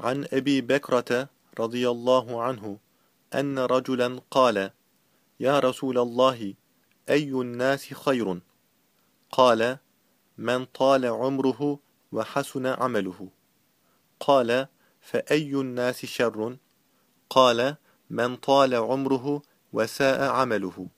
عن أبي بكرة رضي الله عنه أن رجلا قال يا رسول الله أي الناس خير؟ قال من طال عمره وحسن عمله. قال فأي الناس شر؟ قال من طال عمره وساء عمله.